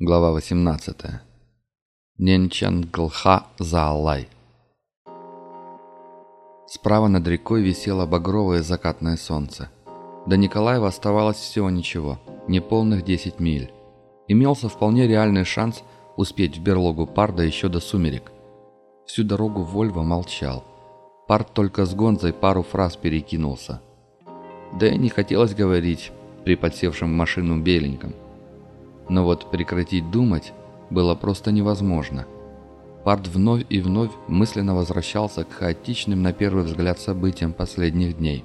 Глава 18. Ненчанглха Заалай. Справа над рекой висело багровое закатное солнце. До Николаева оставалось всего ничего, неполных 10 миль. Имелся вполне реальный шанс успеть в берлогу Парда еще до сумерек. Всю дорогу Вольво молчал. Пард только с Гонзой пару фраз перекинулся. Да и не хотелось говорить при подсевшем машину беленьком. Но вот прекратить думать было просто невозможно. Парт вновь и вновь мысленно возвращался к хаотичным на первый взгляд событиям последних дней.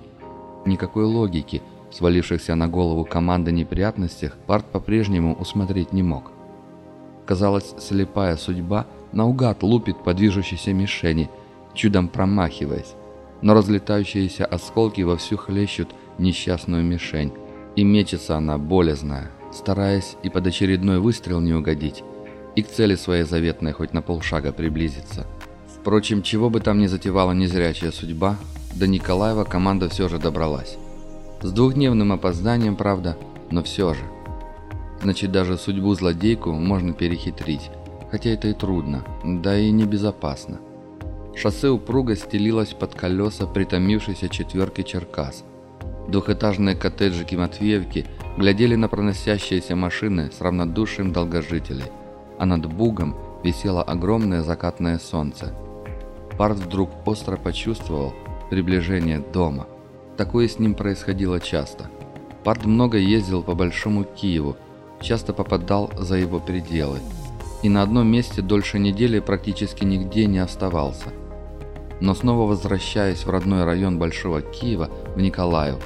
Никакой логики свалившихся на голову команды неприятностях Парт по-прежнему усмотреть не мог. Казалось, слепая судьба наугад лупит по движущейся мишени, чудом промахиваясь, но разлетающиеся осколки вовсю хлещут несчастную мишень, и мечется она болезная, стараясь и под очередной выстрел не угодить, и к цели своей заветной хоть на полшага приблизиться. Впрочем, чего бы там ни затевала незрячая судьба, до Николаева команда все же добралась. С двухдневным опозданием, правда, но все же. Значит, даже судьбу злодейку можно перехитрить, хотя это и трудно, да и небезопасно. Шоссе упруго стелилось под колеса притомившейся четверки Черкас. Двухэтажные коттеджики Матвеевки глядели на проносящиеся машины с равнодушием долгожителей, а над Бугом висело огромное закатное солнце. Парт вдруг остро почувствовал приближение дома. Такое с ним происходило часто. Парт много ездил по Большому Киеву, часто попадал за его пределы. И на одном месте дольше недели практически нигде не оставался. Но снова возвращаясь в родной район Большого Киева, в Николаев,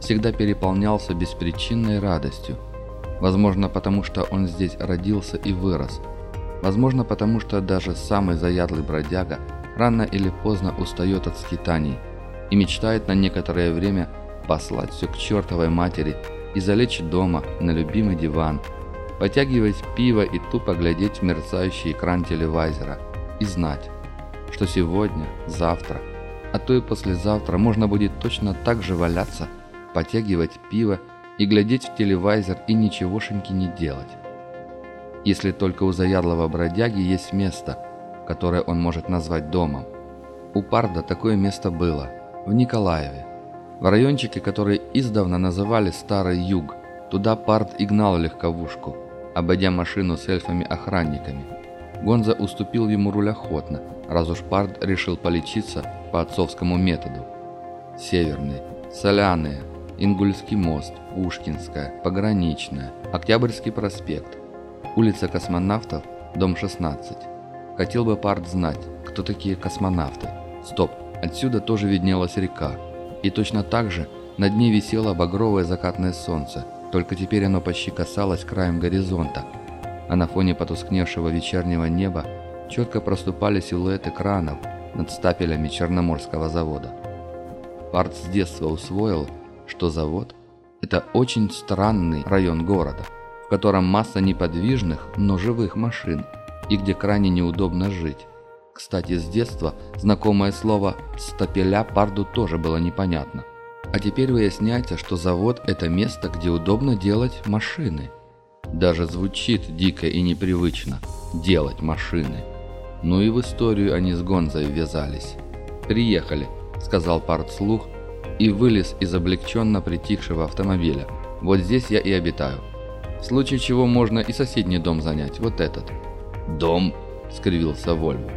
всегда переполнялся беспричинной радостью. Возможно, потому что он здесь родился и вырос. Возможно, потому что даже самый заядлый бродяга рано или поздно устает от скитаний и мечтает на некоторое время послать все к чертовой матери и залечь дома на любимый диван, потягивать пиво и тупо глядеть в мерцающий экран телевизора и знать, что сегодня, завтра, а то и послезавтра можно будет точно так же валяться – потягивать пиво и глядеть в телевизор и ничегошеньки не делать. Если только у заядлого бродяги есть место, которое он может назвать домом. У Парда такое место было, в Николаеве, в райончике, который издавна называли Старый Юг. Туда Пард и гнал легковушку, обойдя машину с эльфами-охранниками. Гонза уступил ему руль охотно, раз уж Пард решил полечиться по отцовскому методу. Северный, соляные, Ингульский мост, Пушкинская, Пограничная, Октябрьский проспект, улица космонавтов, дом 16. Хотел бы Парт знать, кто такие космонавты. Стоп, отсюда тоже виднелась река. И точно так же над ней висело багровое закатное солнце, только теперь оно почти касалось краем горизонта, а на фоне потускневшего вечернего неба четко проступали силуэты кранов над стапелями Черноморского завода. Парт с детства усвоил, что завод – это очень странный район города, в котором масса неподвижных, но живых машин, и где крайне неудобно жить. Кстати, с детства знакомое слово «стапеля» Парду тоже было непонятно. А теперь выясняется, что завод – это место, где удобно делать машины. Даже звучит дико и непривычно – делать машины. Ну и в историю они с Гонзой ввязались. «Приехали», – сказал Пард слух – и вылез из облегченно притихшего автомобиля. Вот здесь я и обитаю. В случае чего можно и соседний дом занять, вот этот. «Дом?» – скривился Вольво.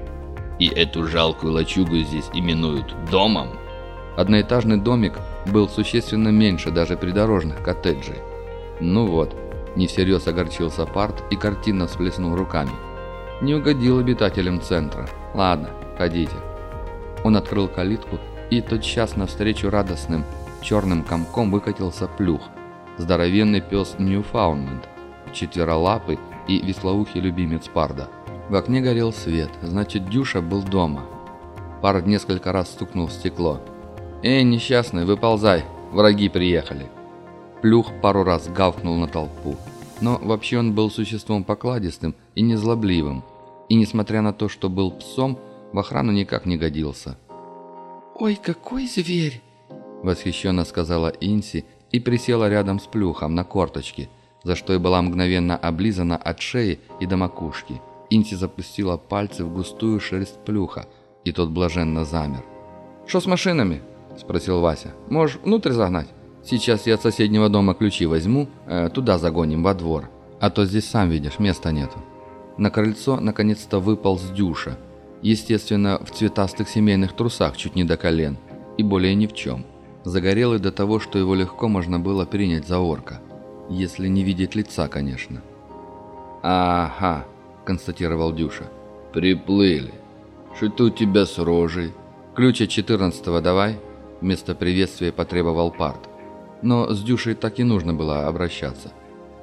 «И эту жалкую лачугу здесь именуют домом?» Одноэтажный домик был существенно меньше даже придорожных коттеджей. Ну вот, не всерьез огорчился Парт и картинно всплеснул руками. Не угодил обитателям центра. Ладно, ходите. Он открыл калитку и тотчас навстречу радостным черным комком выкатился плюх, здоровенный пес Ньюфаундленд, четверолапый и веслоухий любимец Парда. В окне горел свет, значит Дюша был дома. Пард несколько раз стукнул в стекло. «Эй, несчастный, выползай, враги приехали!» Плюх пару раз гавкнул на толпу. Но вообще он был существом покладистым и незлобливым, и несмотря на то, что был псом, в охрану никак не годился. «Ой, какой зверь!» Восхищенно сказала Инси и присела рядом с Плюхом на корточки, за что и была мгновенно облизана от шеи и до макушки. Инси запустила пальцы в густую шерсть плюха, и тот блаженно замер. «Что с машинами?» – спросил Вася. «Можешь внутрь загнать? Сейчас я от соседнего дома ключи возьму, э, туда загоним, во двор. А то здесь, сам видишь, места нету». На крыльцо наконец-то выпал с дюша. Естественно, в цветастых семейных трусах чуть не до колен. И более ни в чем. Загорелый до того, что его легко можно было принять за орка. Если не видеть лица, конечно. «Ага», — констатировал Дюша. «Приплыли. Что-то у тебя с рожей?» «Ключ от четырнадцатого давай», — вместо приветствия потребовал Парт. Но с Дюшей так и нужно было обращаться.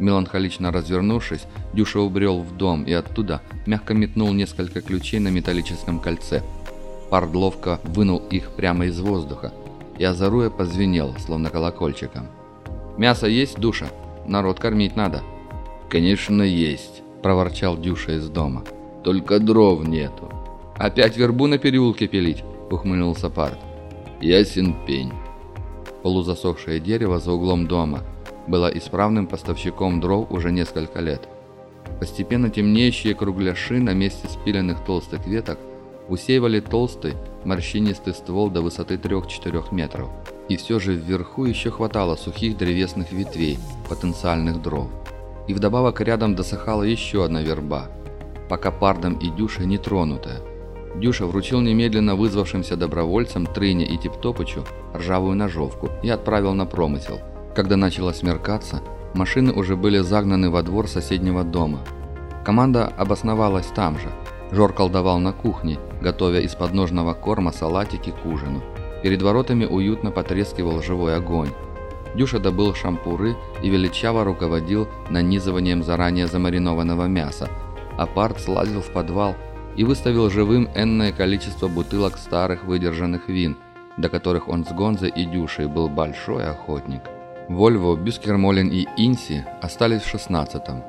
Меланхолично развернувшись, Дюша убрел в дом и оттуда мягко метнул несколько ключей на металлическом кольце. Парт ловко вынул их прямо из воздуха, и озаруя позвенел, словно колокольчиком. «Мясо есть, Душа? Народ кормить надо». «Конечно есть», – проворчал Дюша из дома. «Только дров нету». «Опять вербу на переулке пилить?» – ухмыльнулся Парт. «Ясен пень». Полузасохшее дерево за углом дома было исправным поставщиком дров уже несколько лет. Постепенно темнеющие кругляши на месте спиленных толстых веток усеивали толстый, морщинистый ствол до высоты 3-4 метров. И все же вверху еще хватало сухих древесных ветвей, потенциальных дров. И вдобавок рядом досыхала еще одна верба, пока пардом и дюшей не тронутая. Дюша вручил немедленно вызвавшимся добровольцам Трыне и Типтопычу ржавую ножовку и отправил на промысел. Когда начало смеркаться, машины уже были загнаны во двор соседнего дома. Команда обосновалась там же. Жор колдовал на кухне, готовя из подножного корма салатики к ужину. Перед воротами уютно потрескивал живой огонь. Дюша добыл шампуры и величаво руководил нанизыванием заранее замаринованного мяса, а Парт слазил в подвал и выставил живым энное количество бутылок старых выдержанных вин, до которых он с Гонзой и Дюшей был большой охотник. Вольво, Бюскермолен и Инси остались в шестнадцатом.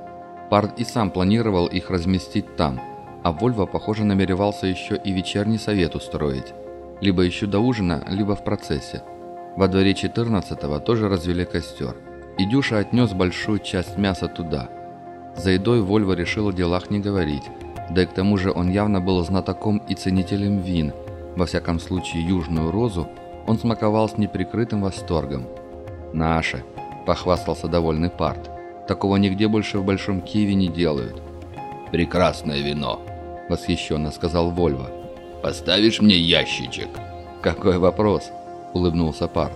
Парт и сам планировал их разместить там, а Вольво, похоже, намеревался еще и вечерний совет устроить. Либо еще до ужина, либо в процессе. Во дворе 14-го тоже развели костер. И Дюша отнес большую часть мяса туда. За едой Вольво решил о делах не говорить, да и к тому же он явно был знатоком и ценителем вин. Во всяком случае, южную розу он смаковал с неприкрытым восторгом. «Наше», – похвастался довольный Парт. «Такого нигде больше в Большом Киеве не делают». «Прекрасное вино», – восхищенно сказал Вольво. «Поставишь мне ящичек?» «Какой вопрос?» – улыбнулся Парт.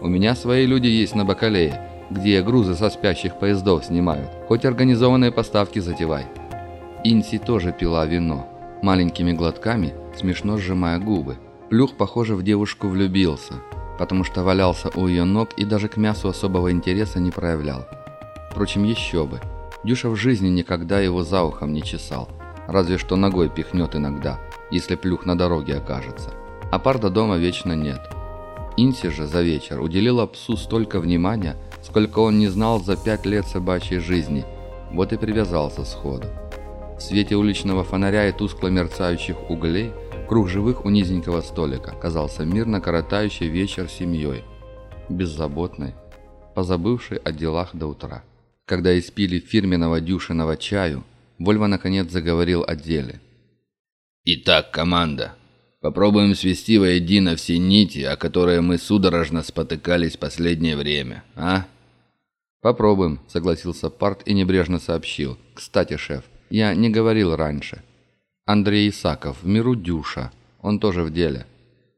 «У меня свои люди есть на Бакалее, где грузы со спящих поездов снимают. Хоть организованные поставки затевай». Инси тоже пила вино, маленькими глотками, смешно сжимая губы. Плюх, похоже, в девушку влюбился, потому что валялся у ее ног и даже к мясу особого интереса не проявлял. Впрочем, еще бы. Дюша в жизни никогда его за ухом не чесал, разве что ногой пихнет иногда, если плюх на дороге окажется. А парда дома вечно нет. Инси же за вечер уделила псу столько внимания, сколько он не знал за пять лет собачьей жизни, вот и привязался сходу. В свете уличного фонаря и тускло мерцающих углей круг живых у низенького столика казался мирно коротающий вечер семьей, беззаботной, позабывшей о делах до утра. Когда испили фирменного дюшиного чаю, Вольва наконец заговорил о деле. «Итак, команда, попробуем свести воедино все нити, о которые мы судорожно спотыкались последнее время, а?» «Попробуем», — согласился Парт и небрежно сообщил. «Кстати, шеф, я не говорил раньше. Андрей Исаков, в миру Дюша. Он тоже в деле.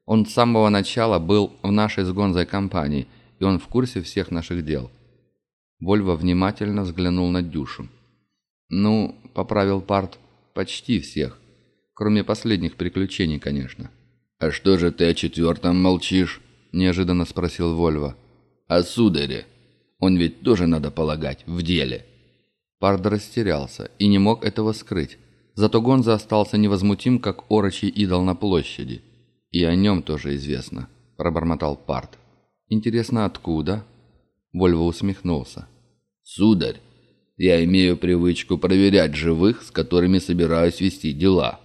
Он с самого начала был в нашей с Гонзой компании, и он в курсе всех наших дел. Вольво внимательно взглянул на Дюшу. «Ну, — поправил Парт, — почти всех. Кроме последних приключений, конечно». «А что же ты о четвертом молчишь?» — неожиданно спросил Вольво. «О сударе. Он ведь тоже, надо полагать, в деле». Пард растерялся и не мог этого скрыть. Зато Гонза остался невозмутим, как орочий идол на площади. «И о нем тоже известно», – пробормотал Пард. «Интересно, откуда?» Вольво усмехнулся. «Сударь, я имею привычку проверять живых, с которыми собираюсь вести дела.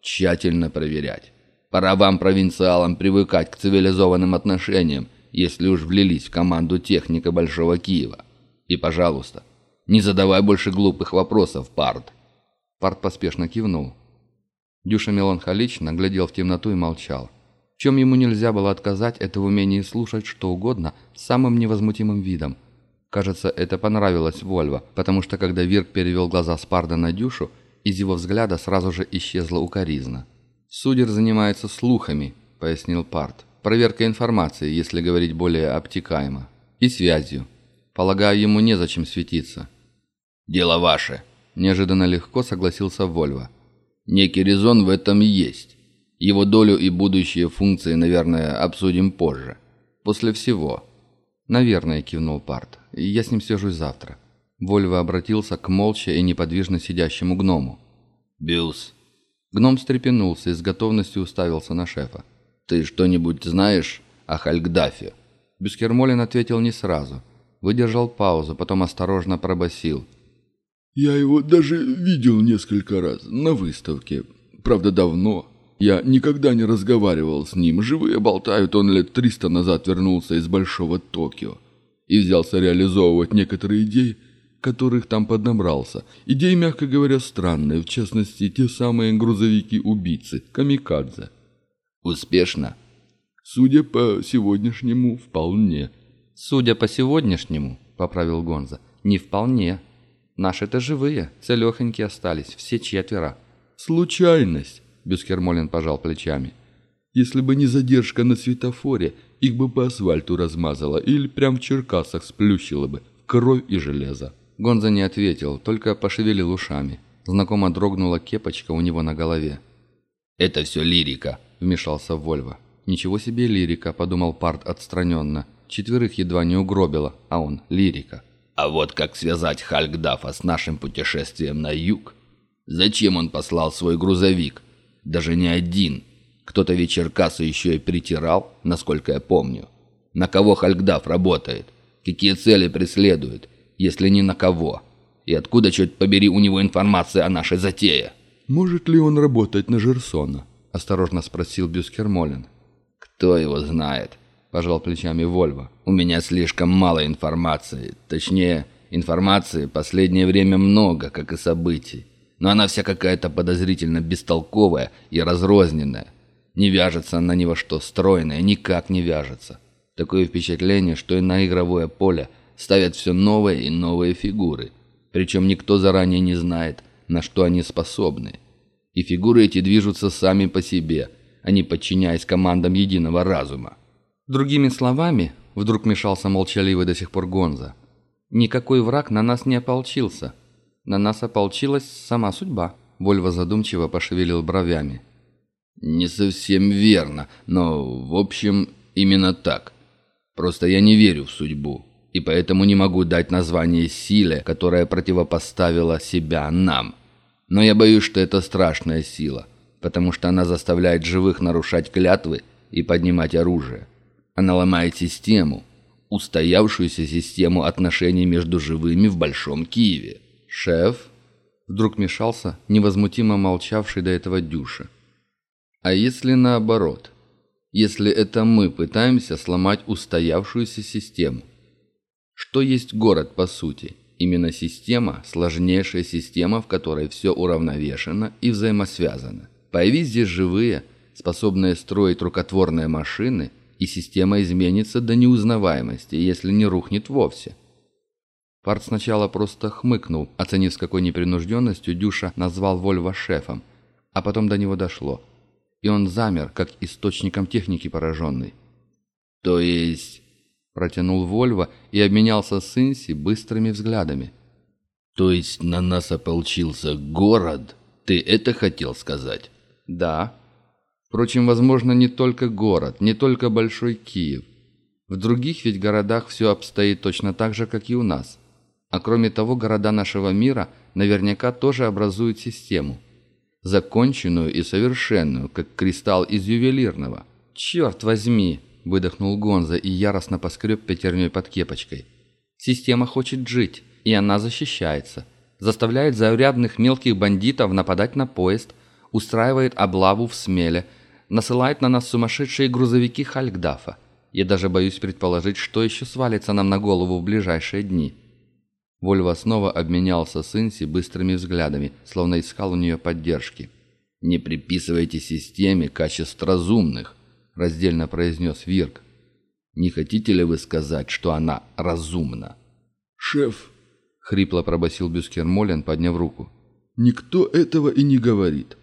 Тщательно проверять. Пора вам, провинциалам, привыкать к цивилизованным отношениям, если уж влились в команду техника Большого Киева. И, пожалуйста, Не задавай больше глупых вопросов, Парт. Парт поспешно кивнул. Дюша меланхолично глядел в темноту и молчал. В чем ему нельзя было отказать, это в умении слушать что угодно самым невозмутимым видом. Кажется, это понравилось Вольво, потому что когда Вирк перевел глаза с Парда на Дюшу, из его взгляда сразу же исчезла укоризна. «Судер занимается слухами», — пояснил Парт. «Проверкой информации, если говорить более обтекаемо. И связью. Полагаю, ему незачем светиться». «Дело ваше», — неожиданно легко согласился Вольво. «Некий резон в этом есть. Его долю и будущие функции, наверное, обсудим позже». «После всего». «Наверное», — кивнул Парт. «Я с ним свяжусь завтра». Вольво обратился к молча и неподвижно сидящему гному. «Бюс». Гном встрепенулся и с готовностью уставился на шефа. «Ты что-нибудь знаешь о Хальгдафе?» Бюскермолин ответил не сразу. Выдержал паузу, потом осторожно пробасил. «Я его даже видел несколько раз на выставке. Правда, давно. Я никогда не разговаривал с ним. Живые болтают, он лет триста назад вернулся из Большого Токио и взялся реализовывать некоторые идеи, которых там поднабрался. Идеи, мягко говоря, странные, в частности, те самые грузовики-убийцы, камикадзе. Успешно? Судя по сегодняшнему, вполне. Судя по сегодняшнему, поправил Гонза, не вполне. Наши-то живые, целехонькие остались, все четверо. Случайность, Бюскермолин пожал плечами. Если бы не задержка на светофоре, их бы по асфальту размазало или прям в Черкасах сплющило бы, кровь и железо. Гонза не ответил, только пошевелил ушами. Знакомо дрогнула кепочка у него на голове. «Это все лирика», — вмешался Вольво. «Ничего себе лирика», — подумал Парт отстраненно. Четверых едва не угробило, а он — лирика. «А вот как связать Хальгдафа с нашим путешествием на юг? Зачем он послал свой грузовик? Даже не один. Кто-то ведь Черкасу еще и притирал, насколько я помню. На кого Хальгдаф работает? Какие цели преследует? если не на кого? И откуда, черт побери, у него информация о нашей затее?» «Может ли он работать на Жерсона?» – осторожно спросил Бюскермолин. «Кто его знает?» – пожал плечами Вольво. «У меня слишком мало информации. Точнее, информации последнее время много, как и событий. Но она вся какая-то подозрительно бестолковая и разрозненная. Не вяжется она ни во что стройная, никак не вяжется. Такое впечатление, что и на игровое поле – ставят все новые и новые фигуры. Причем никто заранее не знает, на что они способны. И фигуры эти движутся сами по себе, а не подчиняясь командам единого разума. Другими словами, вдруг мешался молчаливый до сих пор Гонза, никакой враг на нас не ополчился. На нас ополчилась сама судьба. Вольво задумчиво пошевелил бровями. «Не совсем верно, но, в общем, именно так. Просто я не верю в судьбу и поэтому не могу дать название силе, которая противопоставила себя нам. Но я боюсь, что это страшная сила, потому что она заставляет живых нарушать клятвы и поднимать оружие. Она ломает систему, устоявшуюся систему отношений между живыми в Большом Киеве. «Шеф?» Вдруг мешался невозмутимо молчавший до этого Дюша. «А если наоборот? Если это мы пытаемся сломать устоявшуюся систему? Что есть город по сути? Именно система, сложнейшая система, в которой все уравновешено и взаимосвязано. Появись здесь живые, способные строить рукотворные машины, и система изменится до неузнаваемости, если не рухнет вовсе. Парт сначала просто хмыкнул, оценив с какой непринужденностью Дюша назвал Вольва шефом, а потом до него дошло. И он замер, как источником техники пораженный. «То есть Протянул Вольво и обменялся с Инси быстрыми взглядами. «То есть на нас ополчился город? Ты это хотел сказать?» «Да. Впрочем, возможно, не только город, не только Большой Киев. В других ведь городах все обстоит точно так же, как и у нас. А кроме того, города нашего мира наверняка тоже образуют систему. Законченную и совершенную, как кристалл из ювелирного. Черт возьми!» – выдохнул Гонза и яростно поскреб пятерней под кепочкой. «Система хочет жить, и она защищается. Заставляет заурядных мелких бандитов нападать на поезд, устраивает облаву в смеле, насылает на нас сумасшедшие грузовики Хальгдафа. Я даже боюсь предположить, что еще свалится нам на голову в ближайшие дни». Вольво снова обменялся с Инси быстрыми взглядами, словно искал у нее поддержки. «Не приписывайте системе качеств разумных», — раздельно произнес Вирк. «Не хотите ли вы сказать, что она разумна?» «Шеф», — хрипло пробасил Бюскер Молен, подняв руку. «Никто этого и не говорит.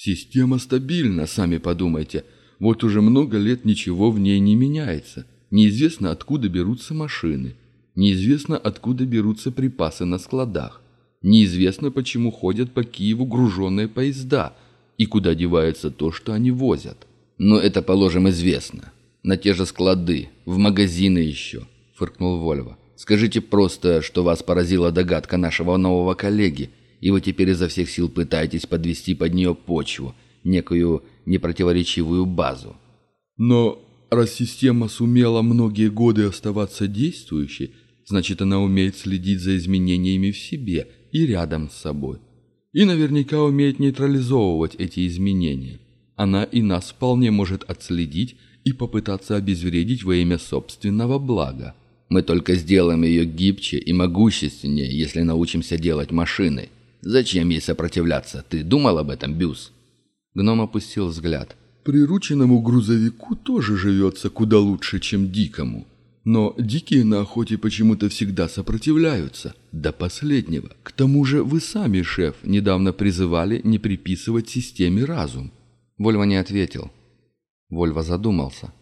Система стабильна, сами подумайте. Вот уже много лет ничего в ней не меняется. Неизвестно, откуда берутся машины. Неизвестно, откуда берутся припасы на складах. Неизвестно, почему ходят по Киеву груженные поезда и куда девается то, что они возят. Но это, положим, известно. На те же склады, в магазины еще, фыркнул Вольво. Скажите просто, что вас поразила догадка нашего нового коллеги, и вы теперь изо всех сил пытаетесь подвести под нее почву, некую непротиворечивую базу. Но раз система сумела многие годы оставаться действующей, значит она умеет следить за изменениями в себе и рядом с собой. И наверняка умеет нейтрализовывать эти изменения. Она и нас вполне может отследить и попытаться обезвредить во имя собственного блага. Мы только сделаем ее гибче и могущественнее, если научимся делать машины. Зачем ей сопротивляться? Ты думал об этом, Бюс?» Гном опустил взгляд. «Прирученному грузовику тоже живется куда лучше, чем дикому. Но дикие на охоте почему-то всегда сопротивляются. До последнего. К тому же вы сами, шеф, недавно призывали не приписывать системе разум». Вольва не ответил. Вольва задумался.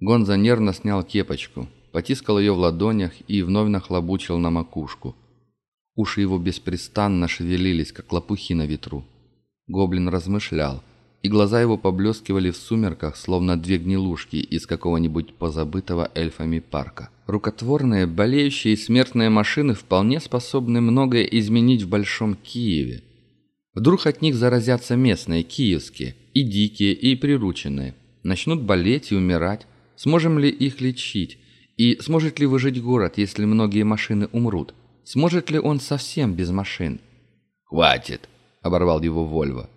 Гонза нервно снял кепочку, потискал ее в ладонях и вновь нахлобучил на макушку. Уши его беспрестанно шевелились, как лопухи на ветру. Гоблин размышлял, и глаза его поблескивали в сумерках, словно две гнилушки из какого-нибудь позабытого эльфами парка. Рукотворные, болеющие и смертные машины вполне способны многое изменить в Большом Киеве. Вдруг от них заразятся местные, киевские, и дикие, и прирученные. Начнут болеть и умирать. Сможем ли их лечить? И сможет ли выжить город, если многие машины умрут? Сможет ли он совсем без машин? «Хватит!» – оборвал его Вольво.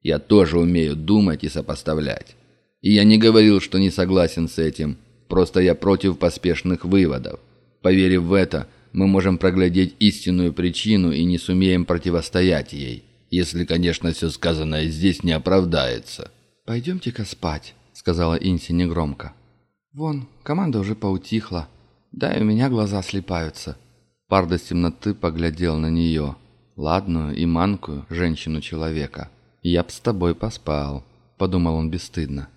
«Я тоже умею думать и сопоставлять. И я не говорил, что не согласен с этим. Просто я против поспешных выводов. Поверив в это, мы можем проглядеть истинную причину и не сумеем противостоять ей. Если, конечно, все сказанное здесь не оправдается». «Пойдемте-ка спать», — сказала Инси негромко. «Вон, команда уже поутихла. Да и у меня глаза слепаются». Парда из темноты поглядел на нее, ладную и манкую женщину-человека. «Я б с тобой поспал», — подумал он бесстыдно.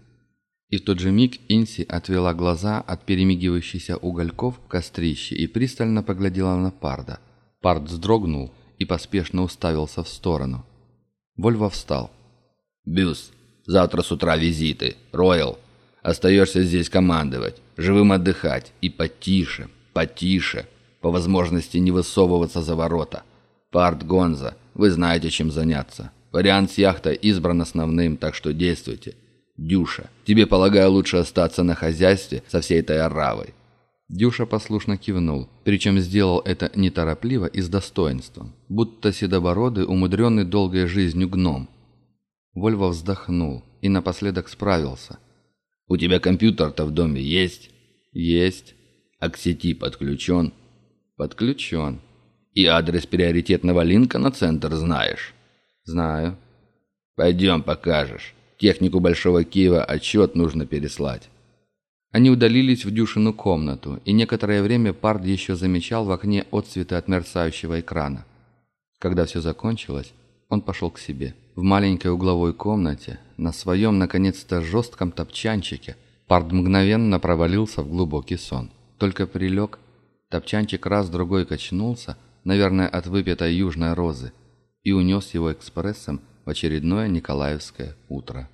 И в тот же миг Инси отвела глаза от перемигивающихся угольков в кострище и пристально поглядела на Парда. Пард вздрогнул и поспешно уставился в сторону. Вольво встал. «Бюс, завтра с утра визиты. Роял, остаешься здесь командовать, живым отдыхать и потише, потише» по возможности не высовываться за ворота. Парт Гонза, вы знаете, чем заняться. Вариант с яхтой избран основным, так что действуйте. Дюша, тебе, полагаю, лучше остаться на хозяйстве со всей этой оравой». Дюша послушно кивнул, причем сделал это неторопливо и с достоинством, будто седобородый, умудренный долгой жизнью гном. Вольво вздохнул и напоследок справился. «У тебя компьютер-то в доме есть?» «Есть». «А к сети подключен?» «Подключен». «И адрес приоритетного линка на центр знаешь?» «Знаю». «Пойдем покажешь. Технику Большого Киева отчет нужно переслать». Они удалились в Дюшину комнату, и некоторое время Пард еще замечал в окне отцветы от мерцающего экрана. Когда все закончилось, он пошел к себе. В маленькой угловой комнате, на своем, наконец-то, жестком топчанчике, Пард мгновенно провалился в глубокий сон. Только прилег Топчанчик раз-другой качнулся, наверное, от выпитой южной розы, и унес его экспрессом в очередное Николаевское утро.